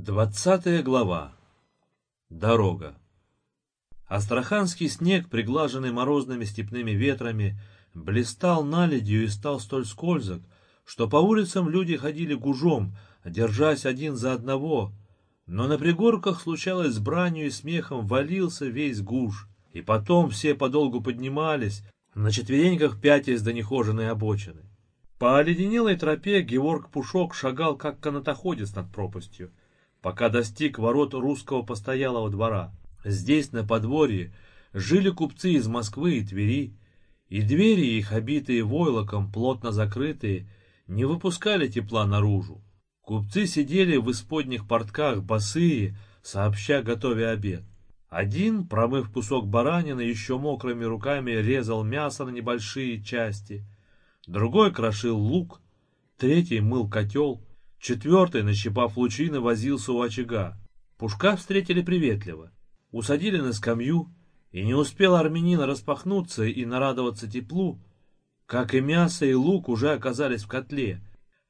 Двадцатая глава. Дорога. Астраханский снег, приглаженный морозными степными ветрами, блистал наледью и стал столь скользок, что по улицам люди ходили гужом, держась один за одного, но на пригорках случалось с бранью и смехом валился весь гуж, и потом все подолгу поднимались, на четвереньках пятясь до нехоженной обочины. По оледенелой тропе Георг Пушок шагал, как канатоходец над пропастью, пока достиг ворот русского постоялого двора. Здесь, на подворье, жили купцы из Москвы и Твери, и двери их, обитые войлоком, плотно закрытые, не выпускали тепла наружу. Купцы сидели в исподних портках, босые, сообща готовя обед. Один, промыв кусок баранины, еще мокрыми руками резал мясо на небольшие части. Другой крошил лук, третий мыл котел, Четвертый, нащипав лучины, возился у очага. Пушка встретили приветливо. Усадили на скамью, и не успел армянин распахнуться и нарадоваться теплу, как и мясо, и лук уже оказались в котле.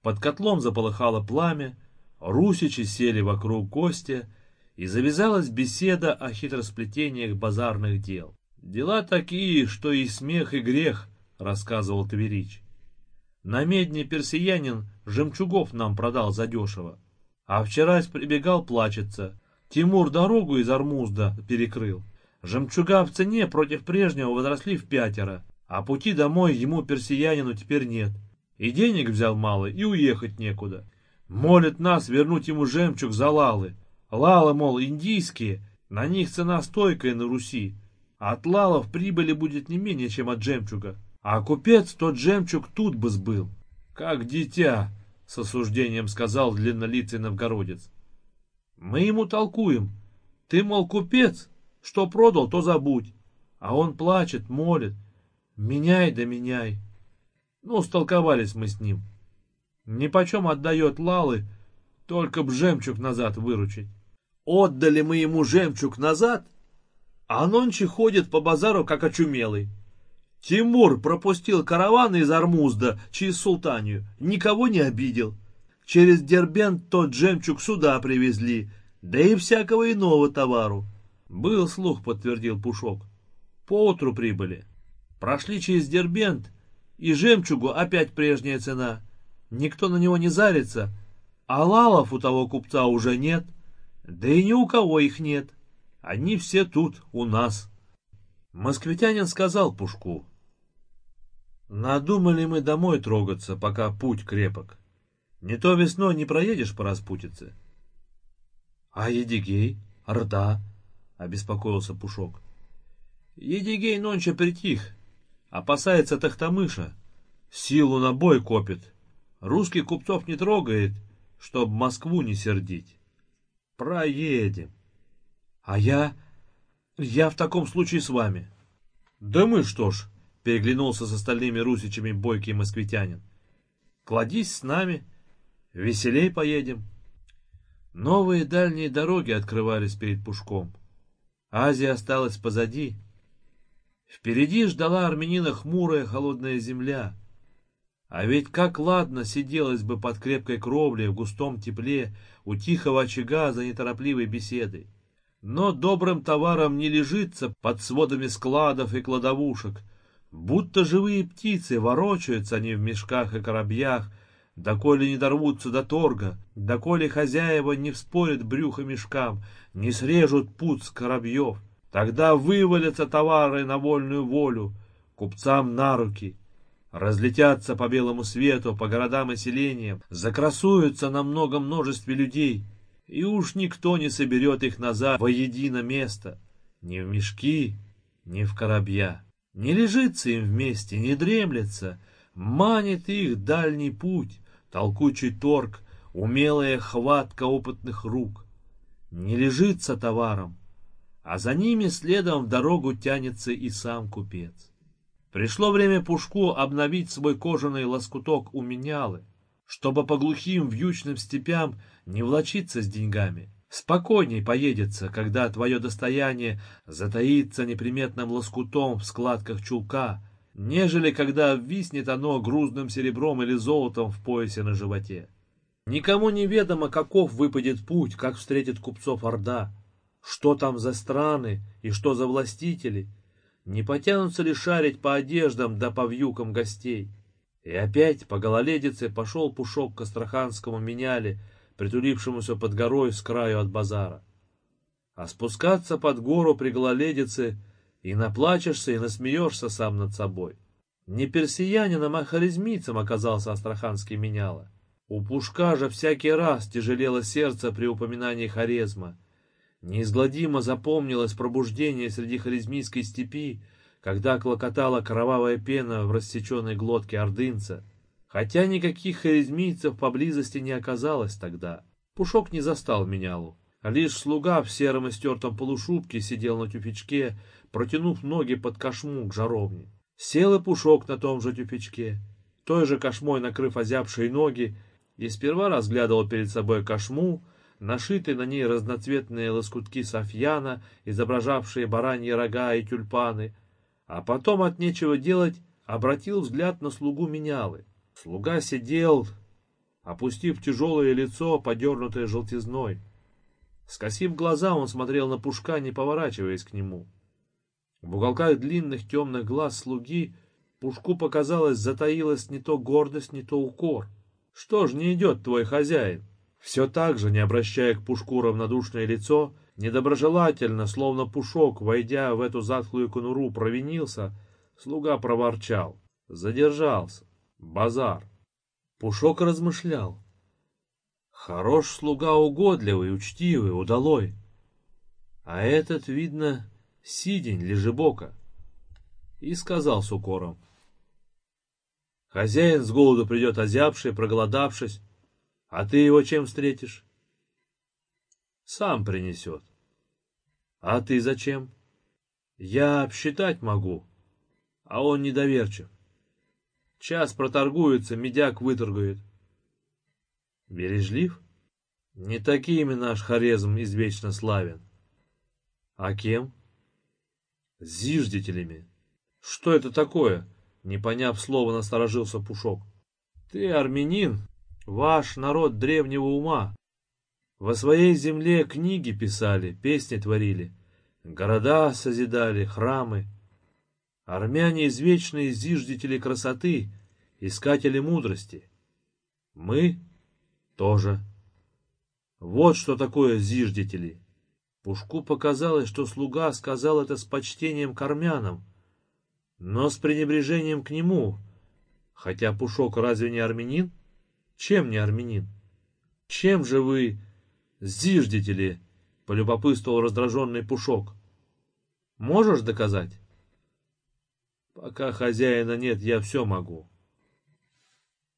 Под котлом заполыхало пламя, русичи сели вокруг гостя, и завязалась беседа о хитросплетениях базарных дел. «Дела такие, что и смех, и грех», — рассказывал Тверич. На медне персиянин жемчугов нам продал задешево. А вчера прибегал плачется. Тимур дорогу из Армузда перекрыл. Жемчуга в цене против прежнего возросли в пятеро, а пути домой ему персиянину теперь нет. И денег взял мало, и уехать некуда. Молит нас вернуть ему жемчуг за лалы. Лалы, мол, индийские, на них цена стойкая на Руси. От лалов прибыли будет не менее, чем от жемчуга. А купец тот жемчуг тут бы сбыл. Как дитя, с осуждением сказал длиннолицый новгородец. Мы ему толкуем. Ты, мол, купец, что продал, то забудь. А он плачет, молит. Меняй да меняй. Ну, столковались мы с ним. Нипочем отдает лалы, только б жемчуг назад выручить. Отдали мы ему жемчуг назад, а нонче ходит по базару, как очумелый. Тимур пропустил караван из Армузда через Султанию, никого не обидел. Через Дербент тот жемчуг сюда привезли, да и всякого иного товару. Был слух, подтвердил Пушок. Поутру прибыли. Прошли через Дербент, и жемчугу опять прежняя цена. Никто на него не зарится, а лалов у того купца уже нет, да и ни у кого их нет. Они все тут, у нас. Москвитянин сказал Пушку. Надумали мы домой трогаться, пока путь крепок. Не то весной не проедешь по распутице. А Едигей? Орда? Обеспокоился Пушок. Едигей нонче притих. Опасается Тахтамыша. Силу на бой копит. Русских купцов не трогает, чтоб Москву не сердить. Проедем. А я... Я в таком случае с вами. Да мы что ж, переглянулся с остальными русичами бойкий москвитянин. Кладись с нами, веселей поедем. Новые дальние дороги открывались перед Пушком. Азия осталась позади. Впереди ждала армянина хмурая холодная земля. А ведь как ладно сиделось бы под крепкой кровлей в густом тепле у тихого очага за неторопливой беседой. Но добрым товаром не лежится под сводами складов и кладовушек. Будто живые птицы ворочаются они в мешках и коробьях, доколе не дорвутся до торга, доколе хозяева не вспорят брюхо мешкам, не срежут путь с коробьев. Тогда вывалятся товары на вольную волю, купцам на руки, разлетятся по белому свету, по городам и селениям, закрасуются на многом множестве людей — и уж никто не соберет их назад воедино место, ни в мешки, ни в коробья. Не лежится им вместе, не дремлется, манит их дальний путь, толкучий торг, умелая хватка опытных рук. Не лежится товаром, а за ними следом в дорогу тянется и сам купец. Пришло время Пушку обновить свой кожаный лоскуток у менялы, чтобы по глухим вьючным степям не влочиться с деньгами. Спокойней поедется, когда твое достояние затаится неприметным лоскутом в складках чулка, нежели когда виснет оно грузным серебром или золотом в поясе на животе. Никому не ведомо, каков выпадет путь, как встретит купцов Орда, что там за страны и что за властители, не потянутся ли шарить по одеждам да по вьюкам гостей. И опять по гололедице пошел Пушок к Астраханскому меняли, притулившемуся под горой с краю от базара. А спускаться под гору при гололедице и наплачешься, и насмеешься сам над собой. Не персиянином, а харизмийцем оказался астраханский меняла. У Пушка же всякий раз тяжелело сердце при упоминании Хорезма. Неизгладимо запомнилось пробуждение среди харизмийской степи, когда клокотала кровавая пена в рассеченной глотке ордынца. Хотя никаких харизмийцев поблизости не оказалось тогда. Пушок не застал менялу. Лишь слуга в сером истертом полушубке сидел на тюфячке, протянув ноги под кошму к жаровне. Сел и Пушок на том же тюфячке, той же кошмой накрыв озябшие ноги, и сперва разглядывал перед собой кошму, нашитые на ней разноцветные лоскутки софьяна, изображавшие бараньи рога и тюльпаны, а потом от нечего делать обратил взгляд на слугу менялы. Слуга сидел, опустив тяжелое лицо, подернутое желтизной. Скосив глаза, он смотрел на Пушка, не поворачиваясь к нему. В уголках длинных темных глаз слуги Пушку показалось, затаилась не то гордость, не то укор. Что ж не идет твой хозяин? Все так же, не обращая к Пушку равнодушное лицо, недоброжелательно, словно Пушок, войдя в эту затхлую конуру, провинился, слуга проворчал. Задержался. Базар. Пушок размышлял. Хорош слуга угодливый, учтивый, удалой. А этот, видно, сидень, лежебока. И сказал с укором. Хозяин с голоду придет озябший, проголодавшись, а ты его чем встретишь? Сам принесет. А ты зачем? Я обсчитать могу, а он недоверчив. Час проторгуется, медяк выторгует. Бережлив? Не такими наш хорезм извечно славен. А кем? Зиждителями. Что это такое? Не поняв слова, насторожился Пушок. Ты армянин, ваш народ древнего ума. Во своей земле книги писали, песни творили, города созидали, храмы. Армяне извечные зиждители красоты, искатели мудрости. Мы тоже. Вот что такое зиждители. Пушку показалось, что слуга сказал это с почтением к армянам, но с пренебрежением к нему. Хотя Пушок разве не армянин? Чем не армянин? Чем же вы зиждете Полюбопытствовал раздраженный Пушок. Можешь доказать? Пока хозяина нет, я все могу.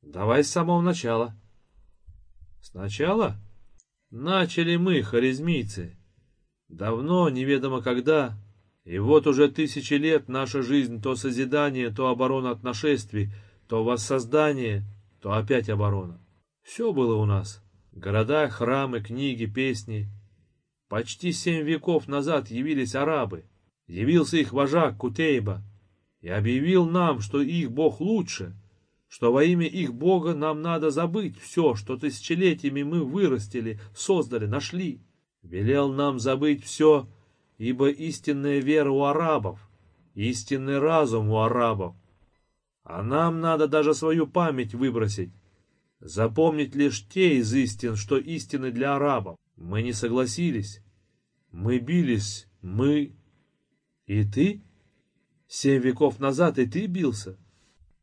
Давай с самого начала. Сначала? Начали мы, харизмийцы. Давно, неведомо когда, и вот уже тысячи лет наша жизнь то созидание, то оборона от нашествий, то воссоздание, то опять оборона. Все было у нас. Города, храмы, книги, песни. Почти семь веков назад явились арабы. Явился их вожак Кутейба и объявил нам, что их бог лучше, что во имя их бога нам надо забыть все, что тысячелетиями мы вырастили, создали, нашли. Велел нам забыть все, ибо истинная вера у арабов, истинный разум у арабов. А нам надо даже свою память выбросить, запомнить лишь те из истин, что истины для арабов. Мы не согласились, мы бились, мы... И ты? Семь веков назад и ты бился?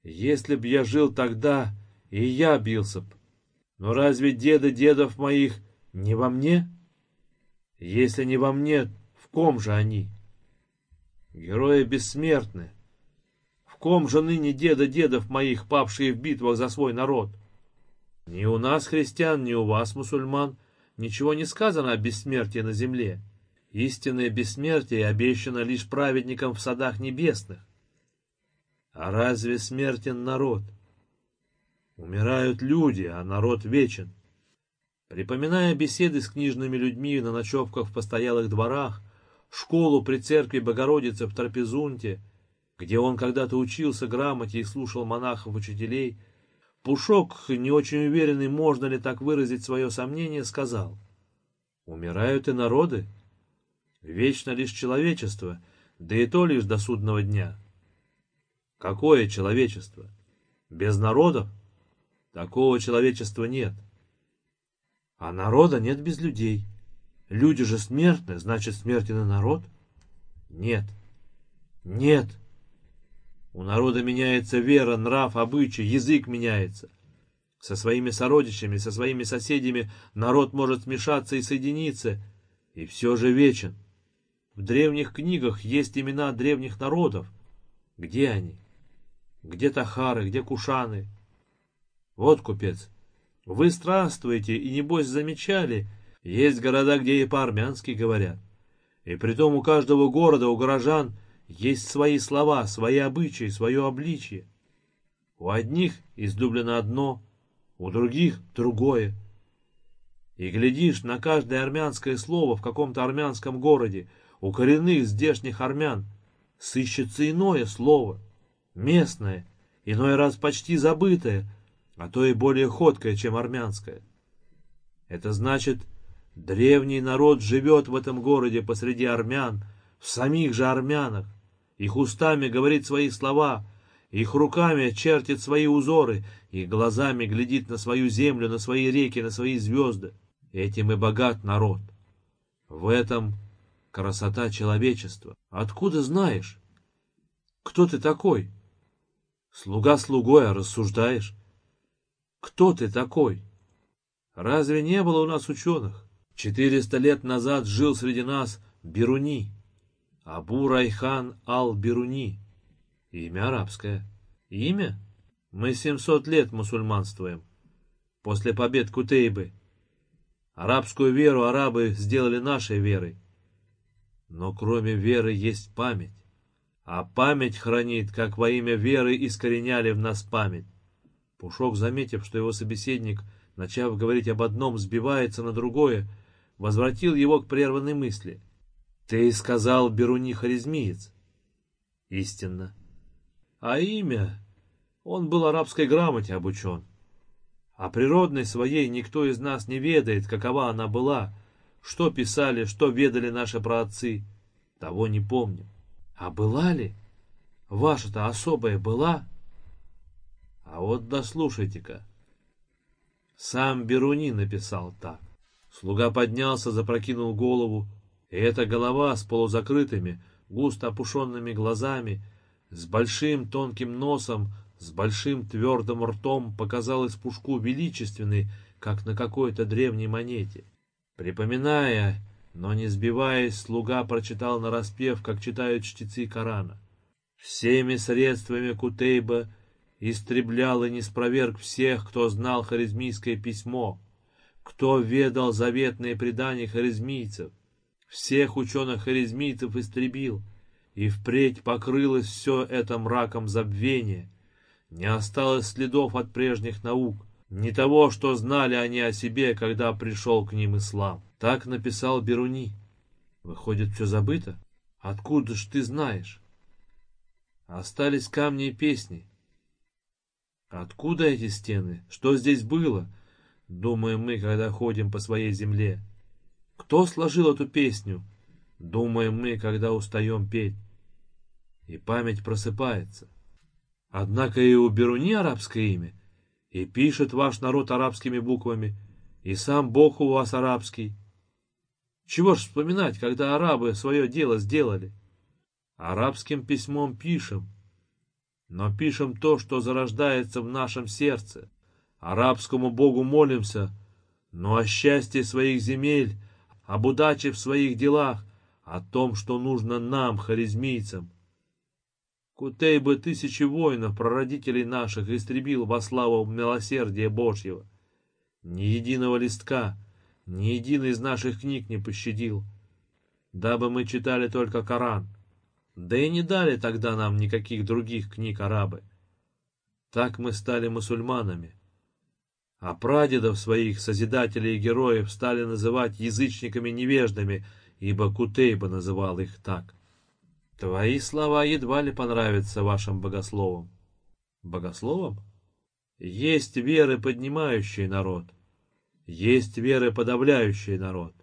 Если б я жил тогда, и я бился б. Но разве деды дедов моих не во мне? Если не во мне, в ком же они? Герои бессмертны. В ком же ныне деда дедов моих, павшие в битвах за свой народ? Ни у нас, христиан, ни у вас, мусульман, ничего не сказано о бессмертии на земле. Истинное бессмертие обещано лишь праведникам в садах небесных. А разве смертен народ? Умирают люди, а народ вечен. Припоминая беседы с книжными людьми на ночевках в постоялых дворах, школу при церкви Богородицы в Трапезунте, где он когда-то учился грамоте и слушал монахов-учителей, Пушок, не очень уверенный, можно ли так выразить свое сомнение, сказал. Умирают и народы. Вечно лишь человечество, да и то лишь до судного дня. Какое человечество? Без народов? Такого человечества нет. А народа нет без людей. Люди же смертны, значит смертен и народ? Нет. Нет. У народа меняется вера, нрав, обычай, язык меняется. Со своими сородичами, со своими соседями народ может смешаться и соединиться, и все же вечен. В древних книгах есть имена древних народов. Где они? Где Тахары, где Кушаны? Вот, купец, вы странствуете и, небось, замечали, есть города, где и по-армянски говорят. И притом у каждого города, у горожан — есть свои слова, свои обычаи, свое обличие. У одних излюблено одно, у других другое. И глядишь на каждое армянское слово в каком-то армянском городе, у коренных здешних армян, сыщется иное слово, местное, иной раз почти забытое, а то и более ходкое, чем армянское. Это значит, древний народ живет в этом городе посреди армян, в самих же армянах, их устами говорит свои слова, их руками чертит свои узоры, их глазами глядит на свою землю, на свои реки, на свои звезды. Этим и богат народ. В этом красота человечества. Откуда знаешь? Кто ты такой? Слуга слугой, а рассуждаешь? Кто ты такой? Разве не было у нас ученых? Четыреста лет назад жил среди нас Беруни. Абу Райхан Ал-Бируни. Имя арабское. Имя? Мы 700 лет мусульманствуем. После побед Кутейбы. Арабскую веру арабы сделали нашей верой. Но кроме веры есть память. А память хранит, как во имя веры искореняли в нас память. Пушок, заметив, что его собеседник, начав говорить об одном, сбивается на другое, возвратил его к прерванной мысли — ты сказал Беруни Харизмиец. Истинно. А имя? Он был арабской грамоте обучен. А природной своей никто из нас не ведает, какова она была, что писали, что ведали наши праотцы. Того не помню. А была ли? Ваша-то особая была? А вот дослушайте-ка. Сам Беруни написал так. Слуга поднялся, запрокинул голову, и эта голова с полузакрытыми, густо опушенными глазами, с большим тонким носом, с большим твердым ртом показалась Пушку величественной, как на какой-то древней монете. Припоминая, но не сбиваясь, слуга прочитал нараспев, как читают чтецы Корана. Всеми средствами Кутейба истреблял и не спроверг всех, кто знал харизмийское письмо, кто ведал заветные предания харизмийцев, всех ученых-харизмийцев истребил, и впредь покрылось все это мраком забвения. Не осталось следов от прежних наук, не того, что знали они о себе, когда пришел к ним ислам. Так написал Беруни. Выходит, все забыто? Откуда ж ты знаешь? Остались камни и песни. Откуда эти стены? Что здесь было? Думаем мы, когда ходим по своей земле. Кто сложил эту песню? Думаем мы, когда устаем петь. И память просыпается. Однако и у Беруни арабское имя, и пишет ваш народ арабскими буквами, и сам Бог у вас арабский. Чего ж вспоминать, когда арабы свое дело сделали? Арабским письмом пишем, но пишем то, что зарождается в нашем сердце. Арабскому Богу молимся, но о счастье своих земель об удаче в своих делах, о том, что нужно нам, харизмийцам. Кутей бы тысячи воинов, прародителей наших, истребил во славу милосердия Божьего. Ни единого листка, ни единый из наших книг не пощадил, дабы мы читали только Коран. Да и не дали тогда нам никаких других книг арабы. Так мы стали мусульманами а прадедов своих, созидателей и героев, стали называть язычниками-невеждами, ибо Кутейба называл их так. Твои слова едва ли понравятся вашим богословам. Богословам? Есть веры, поднимающие народ. Есть веры, подавляющие народ.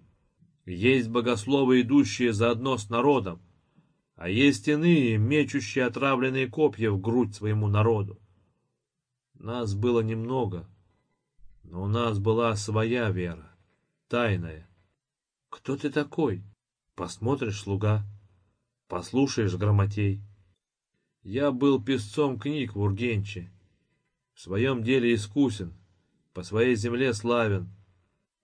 Есть богословы, идущие заодно с народом. А есть иные, мечущие отравленные копья в грудь своему народу. Нас было немного, но у нас была своя вера, тайная. Кто ты такой? Посмотришь, слуга, послушаешь грамотей. Я был песцом книг в Ургенче, в своем деле искусен, по своей земле славен.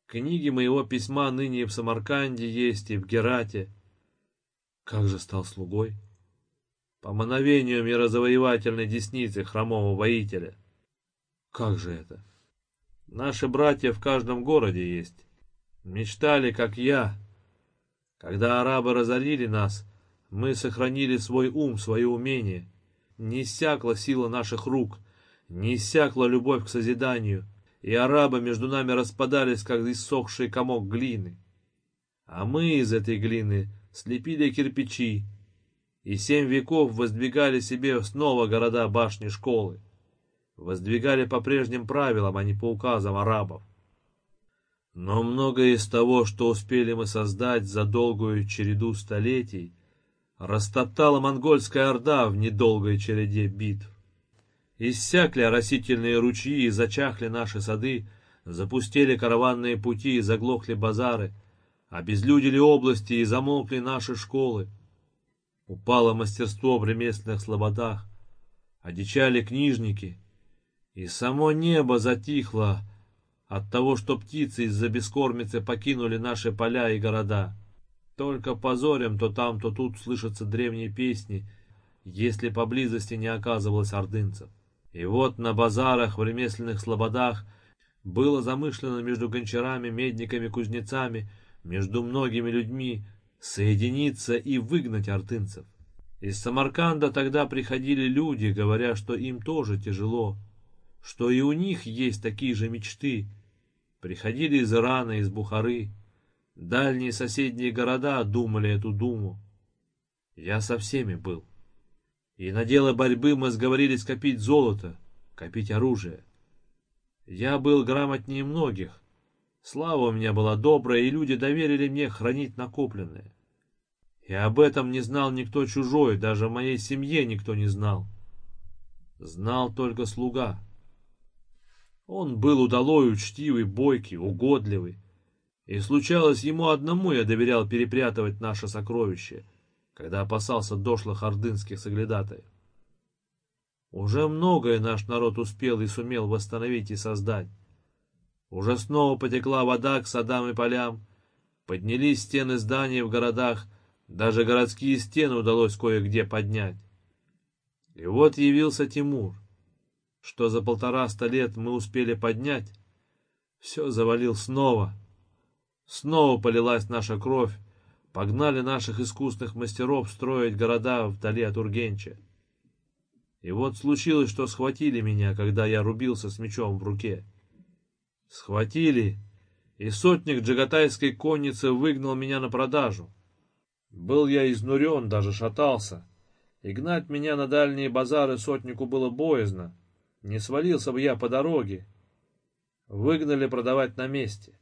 Книги моего письма ныне и в Самарканде есть, и в Герате. Как же стал слугой? По мановению мирозавоевательной десницы хромого воителя. Как же это? Наши братья в каждом городе есть. Мечтали, как я. Когда арабы разорили нас, мы сохранили свой ум, свое умение. Не иссякла сила наших рук, не иссякла любовь к созиданию, и арабы между нами распадались, как иссохший комок глины. А мы из этой глины слепили кирпичи, и семь веков воздвигали себе снова города башни школы. Воздвигали по прежним правилам, а не по указам арабов. Но многое из того, что успели мы создать за долгую череду столетий, Растоптала монгольская орда в недолгой череде битв. Иссякли оросительные ручьи и зачахли наши сады, запустили караванные пути и заглохли базары, обезлюдили области и замолкли наши школы. Упало мастерство в ремесленных слободах, одичали книжники, и само небо затихло от того, что птицы из-за бескормицы покинули наши поля и города. Только позорем то там, то тут слышатся древние песни, если поблизости не оказывалось ордынцев. И вот на базарах, в ремесленных слободах было замышлено между гончарами, медниками, кузнецами, между многими людьми соединиться и выгнать ордынцев. Из Самарканда тогда приходили люди, говоря, что им тоже тяжело, что и у них есть такие же мечты. Приходили из Ирана, из Бухары, Дальние соседние города думали эту думу. Я со всеми был. И на дело борьбы мы сговорились копить золото, копить оружие. Я был грамотнее многих. Слава у меня была добрая, и люди доверили мне хранить накопленное. И об этом не знал никто чужой, даже в моей семье никто не знал. Знал только слуга. Он был удалой, учтивый, бойкий, угодливый. И случалось, ему одному я доверял перепрятывать наше сокровище, когда опасался дошлых ордынских соглядатаев. Уже многое наш народ успел и сумел восстановить и создать. Уже снова потекла вода к садам и полям, поднялись стены зданий в городах, даже городские стены удалось кое-где поднять. И вот явился Тимур. Что за полтораста лет мы успели поднять, все завалил снова — Снова полилась наша кровь, погнали наших искусных мастеров строить города вдали от Ургенча. И вот случилось, что схватили меня, когда я рубился с мечом в руке. Схватили, и сотник джагатайской конницы выгнал меня на продажу. Был я изнурен, даже шатался, и гнать меня на дальние базары сотнику было боязно. Не свалился бы я по дороге. Выгнали продавать на месте.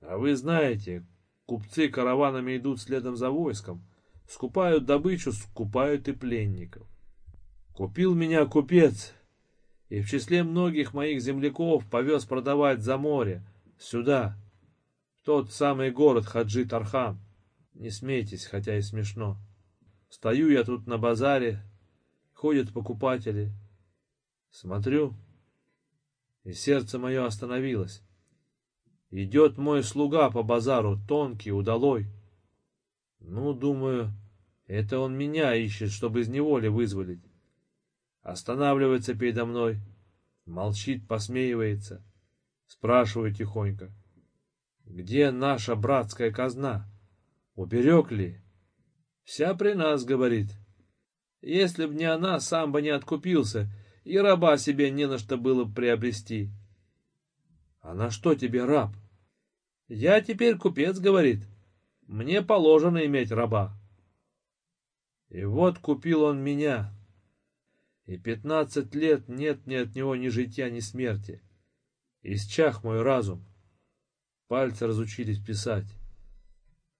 А вы знаете, купцы караванами идут следом за войском, скупают добычу, скупают и пленников. Купил меня купец, и в числе многих моих земляков повез продавать за море, сюда, в тот самый город Хаджи Тархан. Не смейтесь, хотя и смешно. Стою я тут на базаре, ходят покупатели. Смотрю, и сердце мое остановилось. Идет мой слуга по базару, тонкий, удалой. Ну, думаю, это он меня ищет, чтобы из неволи вызволить. Останавливается передо мной, молчит, посмеивается. Спрашиваю тихонько. Где наша братская казна? Уберег ли? Вся при нас, говорит. Если б не она, сам бы не откупился, и раба себе не на что было приобрести. А на что тебе раб? Я теперь купец, говорит. Мне положено иметь раба. И вот купил он меня. И пятнадцать лет нет ни от него ни житья, ни смерти. Исчах мой разум. Пальцы разучились писать.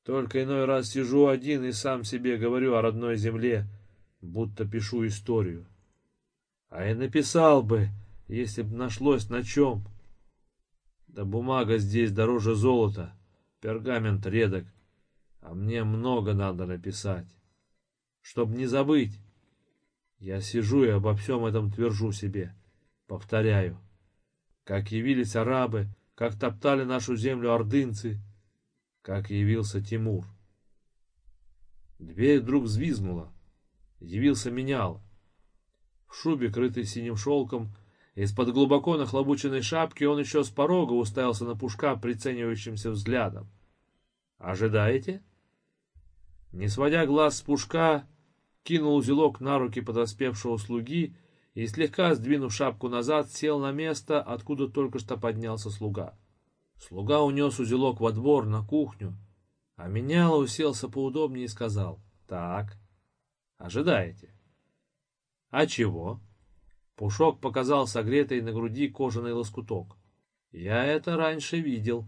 Только иной раз сижу один и сам себе говорю о родной земле, будто пишу историю. А я написал бы, если б нашлось на чем. Да бумага здесь дороже золота, пергамент редок, а мне много надо написать, чтоб не забыть. Я сижу и обо всем этом твержу себе, повторяю. Как явились арабы, как топтали нашу землю ордынцы, как явился Тимур. Дверь вдруг взвизгнула. Явился менял. В шубе, крытой синим шелком, из-под глубоко нахлобученной шапки он еще с порога уставился на Пушка приценивающимся взглядом. «Ожидаете?» Не сводя глаз с Пушка, кинул узелок на руки подоспевшего слуги и, слегка сдвинув шапку назад, сел на место, откуда только что поднялся слуга. Слуга унес узелок во двор, на кухню, а меняло уселся поудобнее и сказал, «Так, ожидаете?» «А чего?» Пушок показал согретый на груди кожаный лоскуток. «Я это раньше видел.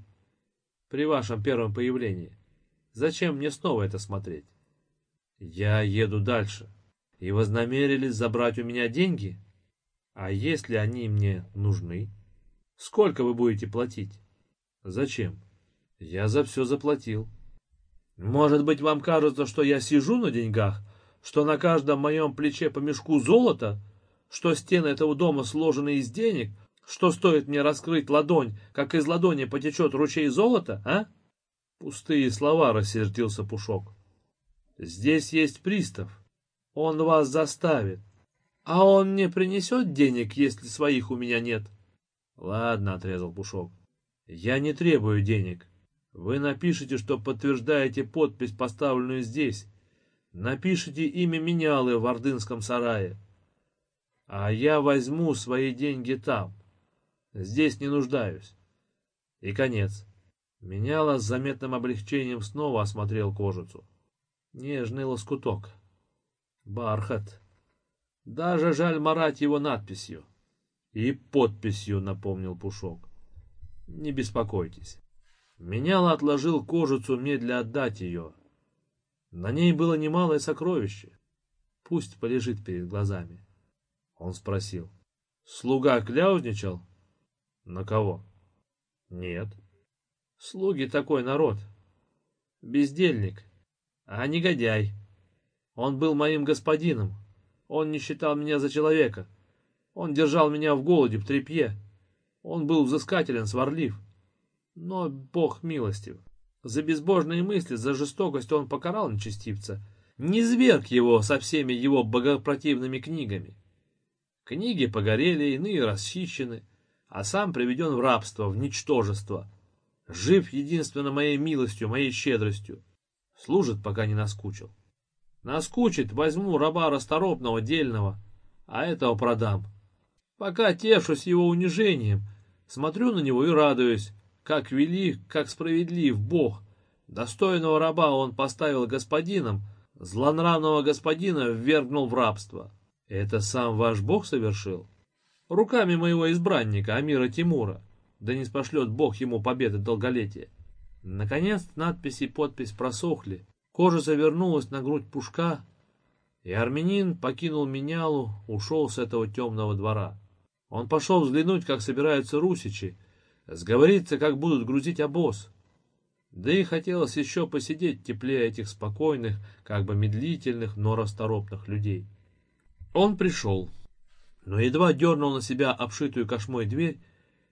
При вашем первом появлении. Зачем мне снова это смотреть?» «Я еду дальше. И вознамерились забрать у меня деньги? А если они мне нужны? Сколько вы будете платить?» «Зачем?» «Я за все заплатил». «Может быть, вам кажется, что я сижу на деньгах, что на каждом моем плече по мешку золота, что стены этого дома сложены из денег, что стоит мне раскрыть ладонь, как из ладони потечет ручей золота, а? Пустые слова, рассердился Пушок. Здесь есть пристав. Он вас заставит. А он не принесет денег, если своих у меня нет. Ладно, отрезал Пушок. Я не требую денег. Вы напишите, что подтверждаете подпись, поставленную здесь, Напишите имя менялы в Ордынском сарае. А я возьму свои деньги там. Здесь не нуждаюсь. И конец. Меняла с заметным облегчением снова осмотрел кожицу. Нежный лоскуток. Бархат. Даже жаль марать его надписью. И подписью, напомнил Пушок. Не беспокойтесь. Меняла отложил кожицу мне для отдать ее, на ней было немалое сокровище. Пусть полежит перед глазами. Он спросил. Слуга кляузничал? На кого? Нет. Слуги такой народ. Бездельник. А негодяй. Он был моим господином. Он не считал меня за человека. Он держал меня в голоде, в трепье. Он был взыскателен, сварлив. Но Бог милостив. За безбожные мысли, за жестокость он покарал нечестивца, не зверг его со всеми его богопротивными книгами. Книги погорели, иные расхищены, а сам приведен в рабство, в ничтожество. Жив единственно моей милостью, моей щедростью. Служит, пока не наскучил. Наскучит, возьму раба расторопного, дельного, а этого продам. Пока тешусь его унижением, смотрю на него и радуюсь, как велик, как справедлив Бог. Достойного раба он поставил господином, злонравного господина ввергнул в рабство. Это сам ваш Бог совершил? Руками моего избранника, Амира Тимура. Да не спошлет Бог ему победы долголетия. Наконец надпись и подпись просохли. Кожа завернулась на грудь пушка, и армянин покинул менялу, ушел с этого темного двора. Он пошел взглянуть, как собираются русичи, Сговориться, как будут грузить обоз. Да и хотелось еще посидеть теплее этих спокойных, как бы медлительных, но расторопных людей. Он пришел, но едва дернул на себя обшитую кошмой дверь,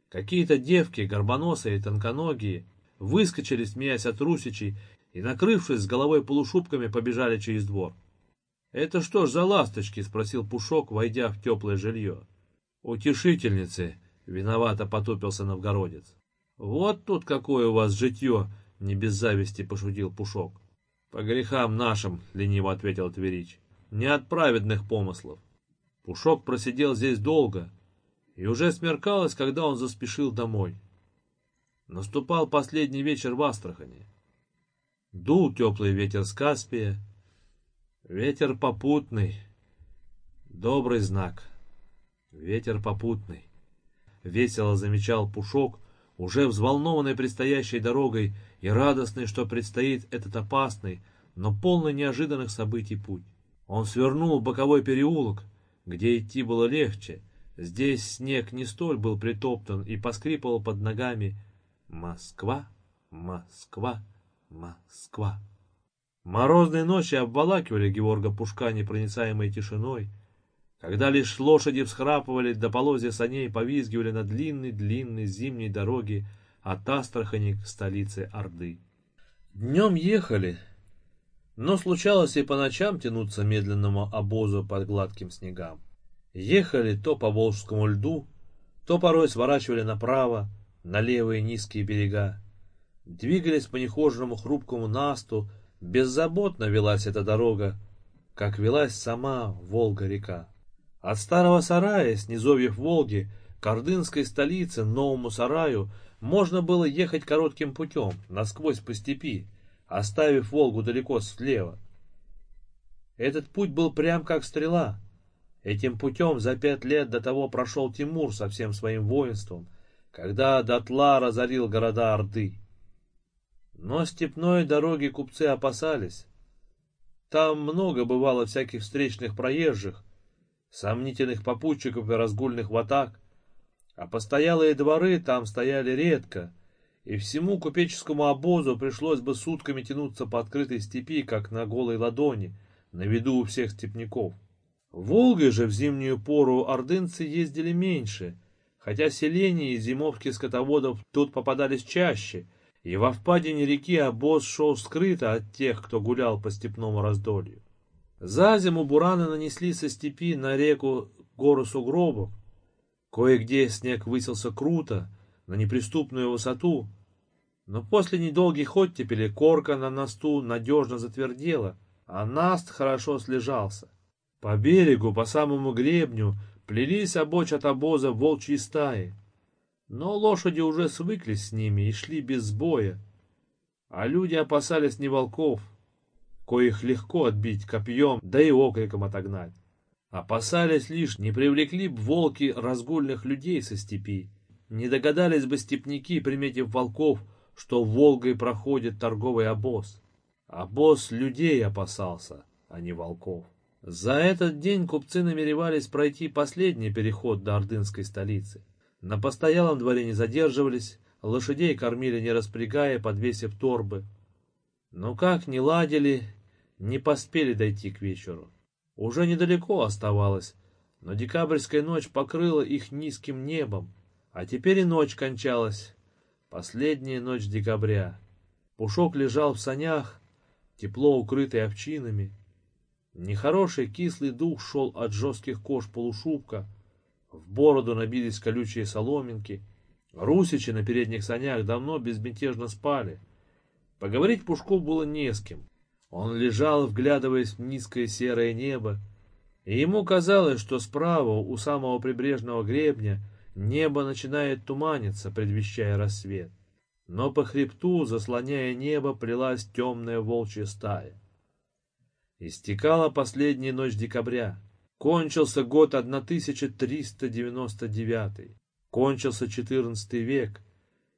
какие-то девки, горбоносые и тонконогие, выскочили, смеясь от русичей, и, накрывшись с головой полушубками, побежали через двор. «Это что ж за ласточки?» — спросил Пушок, войдя в теплое жилье. «Утешительницы», Виновато потупился новгородец. Вот тут какое у вас житье, не без зависти пошутил Пушок. По грехам нашим, лениво ответил Тверич. Не от праведных помыслов. Пушок просидел здесь долго, и уже смеркалось, когда он заспешил домой. Наступал последний вечер в Астрахани. Дул теплый ветер с Каспия, ветер попутный. Добрый знак. Ветер попутный. Весело замечал Пушок, уже взволнованный предстоящей дорогой и радостный, что предстоит этот опасный, но полный неожиданных событий путь. Он свернул в боковой переулок, где идти было легче. Здесь снег не столь был притоптан и поскрипывал под ногами «Москва, Москва, Москва». Морозные ночи обволакивали Георга Пушка непроницаемой тишиной, когда лишь лошади всхрапывали до полозья саней повизгивали на длинной-длинной зимней дороге от Астрахани к столице Орды. Днем ехали, но случалось и по ночам тянуться медленному обозу под гладким снегам. Ехали то по Волжскому льду, то порой сворачивали направо, на левые низкие берега. Двигались по нехоженному хрупкому насту, беззаботно велась эта дорога, как велась сама Волга-река. От старого сарая с низовьев Волги ордынской столице, новому сараю, можно было ехать коротким путем, насквозь по степи, оставив Волгу далеко слева. Этот путь был прям как стрела. Этим путем за пять лет до того прошел Тимур со всем своим воинством, когда дотла разорил города Орды. Но степной дороги купцы опасались. Там много бывало всяких встречных проезжих, сомнительных попутчиков и разгульных ватаг, а постоялые дворы там стояли редко, и всему купеческому обозу пришлось бы сутками тянуться по открытой степи, как на голой ладони, на виду у всех степняков. Волгой же в зимнюю пору ордынцы ездили меньше, хотя селения и зимовки скотоводов тут попадались чаще, и во впадине реки обоз шел скрыто от тех, кто гулял по степному раздолью. За зиму бураны нанесли со степи на реку гору сугробов. Кое-где снег высился круто, на неприступную высоту, но после недолгих оттепели корка на насту надежно затвердела, а наст хорошо слежался. По берегу, по самому гребню, плелись обочь от обоза волчьи стаи. Но лошади уже свыклись с ними и шли без сбоя, а люди опасались не волков, коих легко отбить копьем, да и окриком отогнать. Опасались лишь, не привлекли б волки разгульных людей со степи, не догадались бы степняки, приметив волков, что Волгой проходит торговый обоз. Обоз людей опасался, а не волков. За этот день купцы намеревались пройти последний переход до ордынской столицы. На постоялом дворе не задерживались, лошадей кормили не распрягая, подвесив торбы. Но как не ладили, не поспели дойти к вечеру. Уже недалеко оставалось, но декабрьская ночь покрыла их низким небом, а теперь и ночь кончалась. Последняя ночь декабря. Пушок лежал в санях, тепло укрытый овчинами. Нехороший кислый дух шел от жестких кож полушубка, в бороду набились колючие соломинки. Русичи на передних санях давно безмятежно спали. Поговорить Пушку было не с кем. Он лежал, вглядываясь в низкое серое небо, и ему казалось, что справа, у самого прибрежного гребня, небо начинает туманиться, предвещая рассвет. Но по хребту, заслоняя небо, плелась темная волчья стая. Истекала последняя ночь декабря. Кончился год 1399. Кончился XIV век,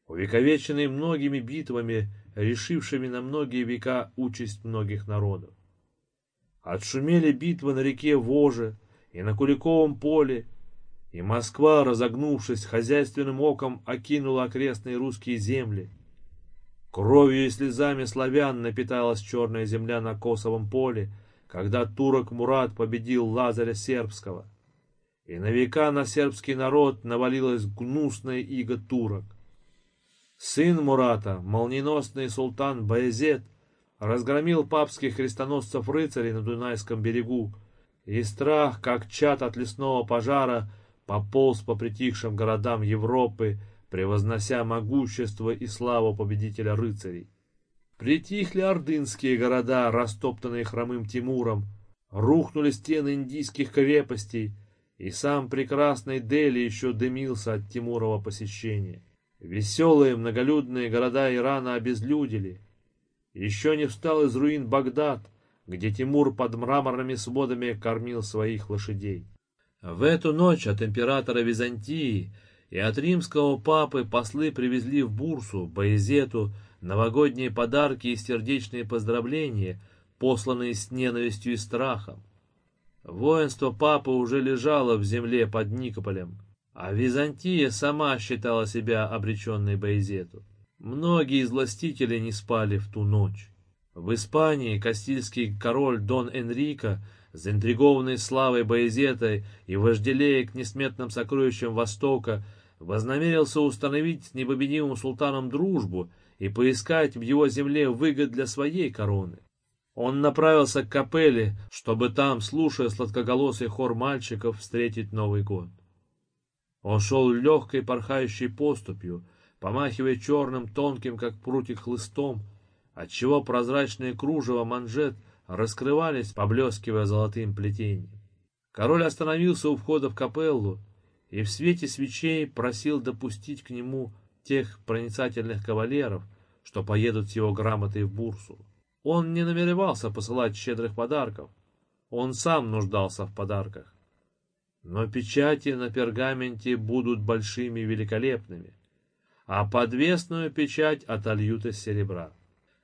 увековеченный многими битвами, решившими на многие века участь многих народов. Отшумели битвы на реке Воже и на Куликовом поле, и Москва, разогнувшись, хозяйственным оком окинула окрестные русские земли. Кровью и слезами славян напиталась черная земля на Косовом поле, когда турок Мурат победил Лазаря Сербского. И на века на сербский народ навалилась гнусная иго турок. Сын Мурата, молниеносный султан Баязет, разгромил папских крестоносцев-рыцарей на Дунайском берегу, и страх, как чат от лесного пожара, пополз по притихшим городам Европы, превознося могущество и славу победителя рыцарей. Притихли ордынские города, растоптанные хромым Тимуром, рухнули стены индийских крепостей, и сам прекрасный Дели еще дымился от Тимурова посещения. Веселые многолюдные города Ирана обезлюдили. Еще не встал из руин Багдад, где Тимур под мраморными сводами кормил своих лошадей. В эту ночь от императора Византии и от римского папы послы привезли в Бурсу, Боязету, новогодние подарки и сердечные поздравления, посланные с ненавистью и страхом. Воинство папы уже лежало в земле под Никополем, а Византия сама считала себя обреченной Боязету. Многие из властителей не спали в ту ночь. В Испании кастильский король Дон Энрико, заинтригованный славой Боязетой и вожделея к несметным сокровищам Востока, вознамерился установить с непобедимым султаном дружбу и поискать в его земле выгод для своей короны. Он направился к капелле, чтобы там, слушая сладкоголосый хор мальчиков, встретить Новый год. Он шел легкой порхающей поступью, помахивая черным, тонким, как прутик, хлыстом, отчего прозрачные кружева манжет раскрывались, поблескивая золотым плетением. Король остановился у входа в капеллу и в свете свечей просил допустить к нему тех проницательных кавалеров, что поедут с его грамотой в Бурсу. Он не намеревался посылать щедрых подарков, он сам нуждался в подарках. Но печати на пергаменте будут большими и великолепными, а подвесную печать отольют из серебра.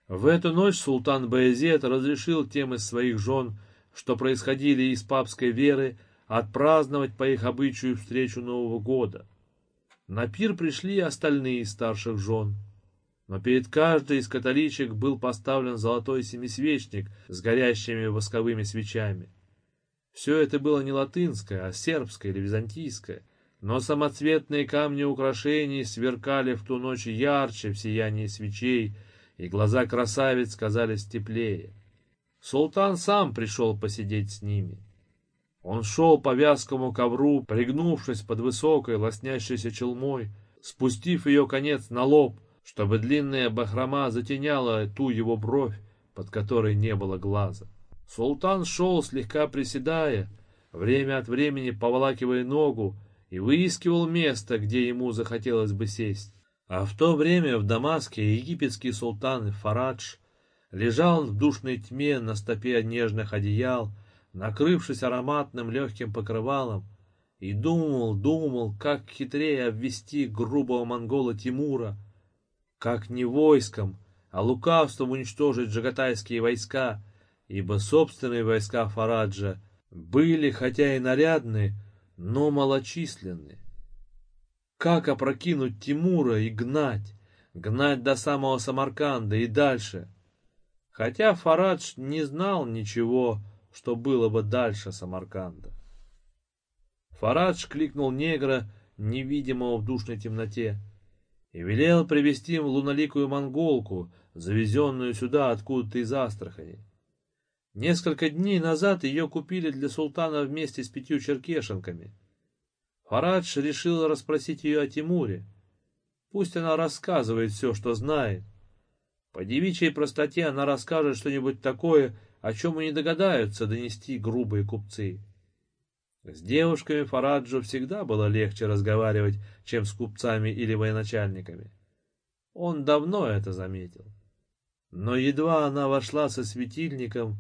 В эту ночь султан Баязет разрешил тем из своих жен, что происходили из папской веры, отпраздновать по их обычаю встречу Нового года. На пир пришли остальные из старших жен. Но перед каждой из католичек был поставлен золотой семисвечник с горящими восковыми свечами. Все это было не латынское, а сербское или византийское, но самоцветные камни украшений сверкали в ту ночь ярче в сиянии свечей, и глаза красавиц казались теплее. Султан сам пришел посидеть с ними. Он шел по вязкому ковру, пригнувшись под высокой, лоснящейся челмой, спустив ее конец на лоб, чтобы длинная бахрома затеняла ту его бровь, под которой не было глаза. Султан шел, слегка приседая, время от времени поволакивая ногу, и выискивал место, где ему захотелось бы сесть. А в то время в Дамаске египетский султан Фарадж лежал в душной тьме на стопе нежных одеял, накрывшись ароматным легким покрывалом, и думал, думал, как хитрее обвести грубого монгола Тимура, как не войском, а лукавством уничтожить джагатайские войска, ибо собственные войска Фараджа были, хотя и нарядны, но малочисленны. Как опрокинуть Тимура и гнать, гнать до самого Самарканда и дальше? Хотя Фарадж не знал ничего, что было бы дальше Самарканда. Фарадж кликнул негра, невидимого в душной темноте, и велел привести им луноликую монголку, завезенную сюда откуда-то из Астрахани. Несколько дней назад ее купили для султана вместе с пятью черкешенками. Фарадж решил расспросить ее о Тимуре. Пусть она рассказывает все, что знает. По девичьей простоте она расскажет что-нибудь такое, о чем и не догадаются донести грубые купцы. С девушками Фараджу всегда было легче разговаривать, чем с купцами или военачальниками. Он давно это заметил. Но едва она вошла со светильником,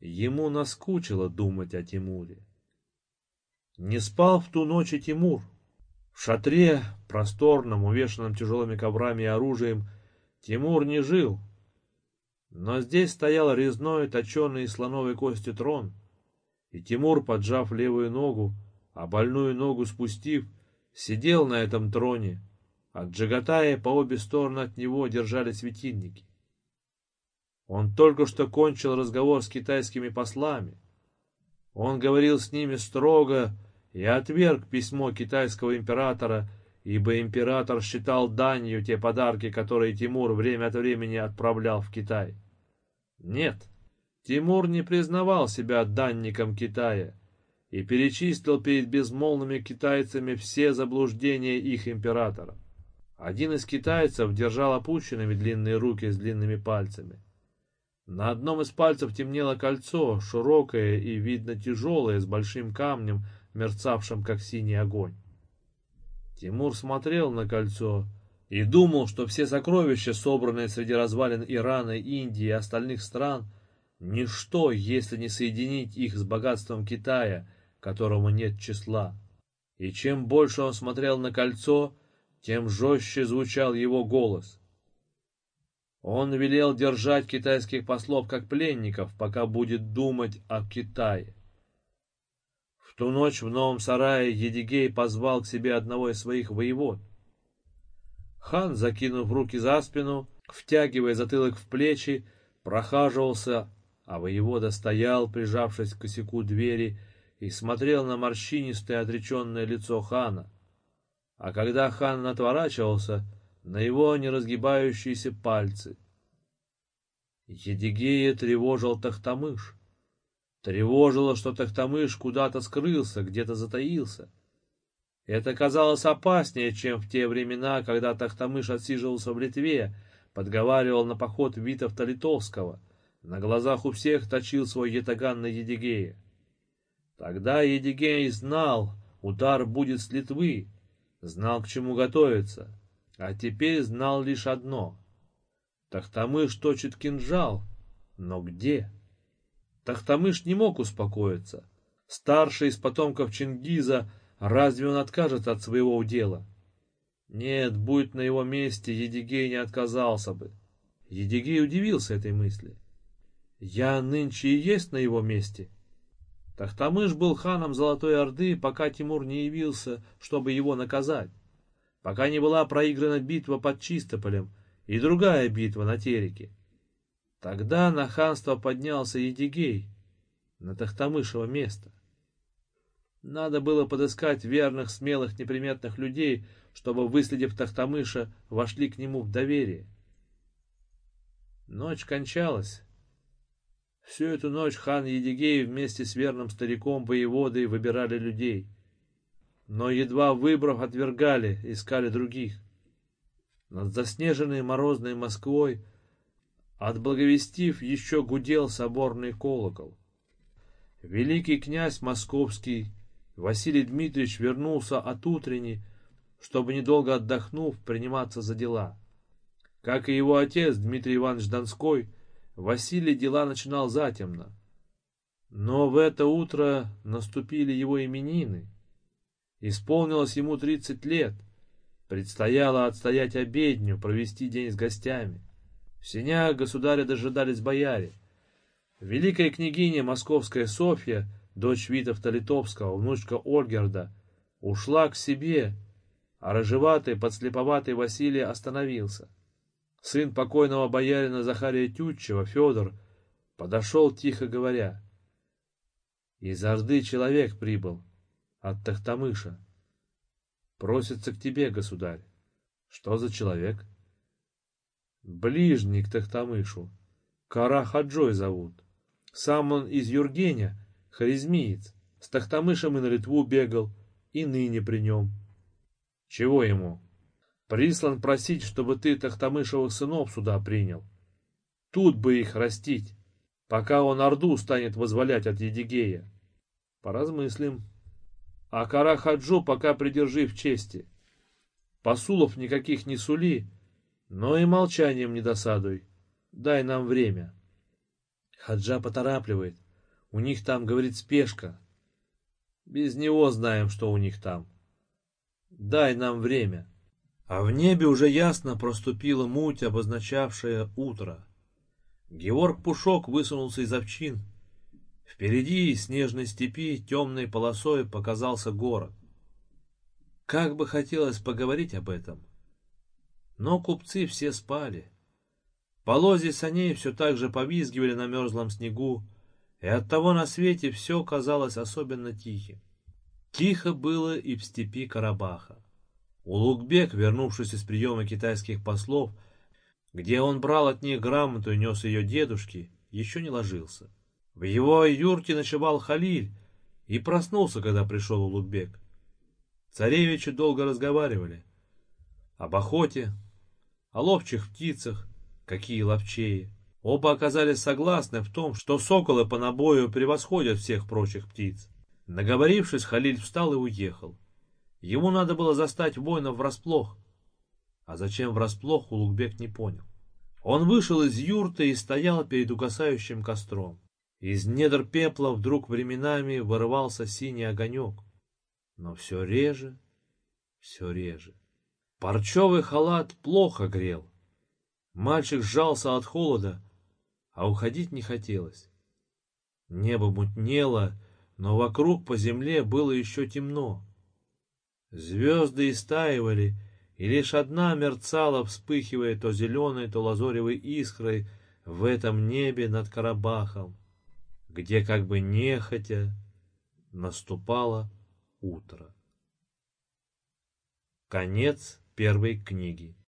ему наскучило думать о Тимуре. Не спал в ту ночь и Тимур. В шатре, просторном, увешанном тяжелыми коврами и оружием, Тимур не жил, но здесь стоял резной, точеный из слоновой кости трон, и Тимур, поджав левую ногу, а больную ногу спустив, сидел на этом троне, а Джагатая по обе стороны от него держали светильники. Он только что кончил разговор с китайскими послами. Он говорил с ними строго и отверг письмо китайского императора, ибо император считал данью те подарки, которые Тимур время от времени отправлял в Китай. Нет, Тимур не признавал себя данником Китая и перечислил перед безмолвными китайцами все заблуждения их императора. Один из китайцев держал опущенными длинные руки с длинными пальцами. На одном из пальцев темнело кольцо, широкое и, видно, тяжелое, с большим камнем, мерцавшим, как синий огонь. Тимур смотрел на кольцо и думал, что все сокровища, собранные среди развалин Ирана, Индии и остальных стран, ничто, если не соединить их с богатством Китая, которому нет числа. И чем больше он смотрел на кольцо, тем жестче звучал его голос. Он велел держать китайских послов как пленников, пока будет думать о Китае. Ту ночь в новом сарае Едигей позвал к себе одного из своих воевод. Хан, закинув руки за спину, втягивая затылок в плечи, прохаживался, а воевода стоял, прижавшись к косяку двери, и смотрел на морщинистое отреченное лицо хана. А когда хан отворачивался, на его неразгибающиеся пальцы. Едигея тревожил Тахтамыш. Тревожило, что Тахтамыш куда-то скрылся, где-то затаился. Это казалось опаснее, чем в те времена, когда Тахтамыш отсиживался в Литве, подговаривал на поход Витовта Литовского, на глазах у всех точил свой ятаган на Едигея. Тогда Едигей знал, удар будет с Литвы, знал, к чему готовиться, а теперь знал лишь одно. Тахтамыш точит кинжал, но где? Тахтамыш не мог успокоиться. Старший из потомков Чингиза, разве он откажет от своего удела? Нет, будь на его месте, Едигей не отказался бы. Едигей удивился этой мысли. Я нынче и есть на его месте. Тахтамыш был ханом Золотой Орды, пока Тимур не явился, чтобы его наказать. Пока не была проиграна битва под Чистополем и другая битва на Тереке. Тогда на ханство поднялся Едигей, на Тахтамышево место. Надо было подыскать верных, смелых, неприметных людей, чтобы, выследив Тахтамыша, вошли к нему в доверие. Ночь кончалась. Всю эту ночь хан Едигей вместе с верным стариком воеводой выбирали людей. Но едва выбрав, отвергали, искали других. Над заснеженной морозной Москвой, от благовестив, еще гудел соборный колокол. Великий князь московский Василий Дмитриевич вернулся от утренней, чтобы, недолго отдохнув, приниматься за дела. Как и его отец Дмитрий Иванович Донской, Василий дела начинал затемно. Но в это утро наступили его именины. Исполнилось ему тридцать лет. Предстояло отстоять обедню, провести день с гостями. В сенях государя дожидались бояре. Великая княгиня Московская Софья, дочь Витовта Литовского, внучка Ольгерда, ушла к себе а рыжеватый, подслеповатый Василий остановился. Сын покойного боярина Захария Тютчева, Федор, подошел, тихо говоря. Из Орды человек прибыл, от Тахтамыша. Просится к тебе, государь. Что за человек? Ближний к Тахтамышу. Кара Хаджой зовут. Сам он из Юргеня, харизмиец. С Тахтамышем и на Литву бегал, и ныне при нем. Чего ему? Прислан просить, чтобы ты Тахтамышевых сынов сюда принял. Тут бы их растить, пока он Орду станет возволять от Едигея. Поразмыслим. А Кара Хаджу пока придержи в чести. Посулов никаких не сули, но и молчанием не досадуй. Дай нам время. Хаджа поторапливает. У них там, говорит, спешка. Без него знаем, что у них там. Дай нам время. А в небе уже ясно проступила муть, обозначавшая утро. Георг Пушок высунулся из овчин. Впереди снежной степи темной полосой показался город. Как бы хотелось поговорить об этом. Но купцы все спали. Полозья саней все так же повизгивали на мерзлом снегу, и оттого на свете все казалось особенно тихим. Тихо было и в степи Карабаха. Улугбек, вернувшись из приема китайских послов, где он брал от них грамоту и нес ее дедушке, еще не ложился. В его юрте ночевал Халиль и проснулся, когда пришел Улугбек. Царевичи долго разговаривали. Об охоте, о ловчих птицах, какие ловчее. Оба оказались согласны в том, что соколы по набою превосходят всех прочих птиц. Наговорившись, Халиль встал и уехал. Ему надо было застать воинов врасплох. А зачем врасплох, Улугбек не понял. Он вышел из юрты и стоял перед угасающим костром. Из недр пепла вдруг временами вырывался синий огонек, но все реже, все реже. Парчевый халат плохо грел. Мальчик сжался от холода, а уходить не хотелось. Небо мутнело, но вокруг по земле было еще темно. Звезды истаивали, и лишь одна мерцала, вспыхивая то зеленой, то лазоревой искрой в этом небе над Карабахом, где как бы нехотя наступало утро. Конец первой книги.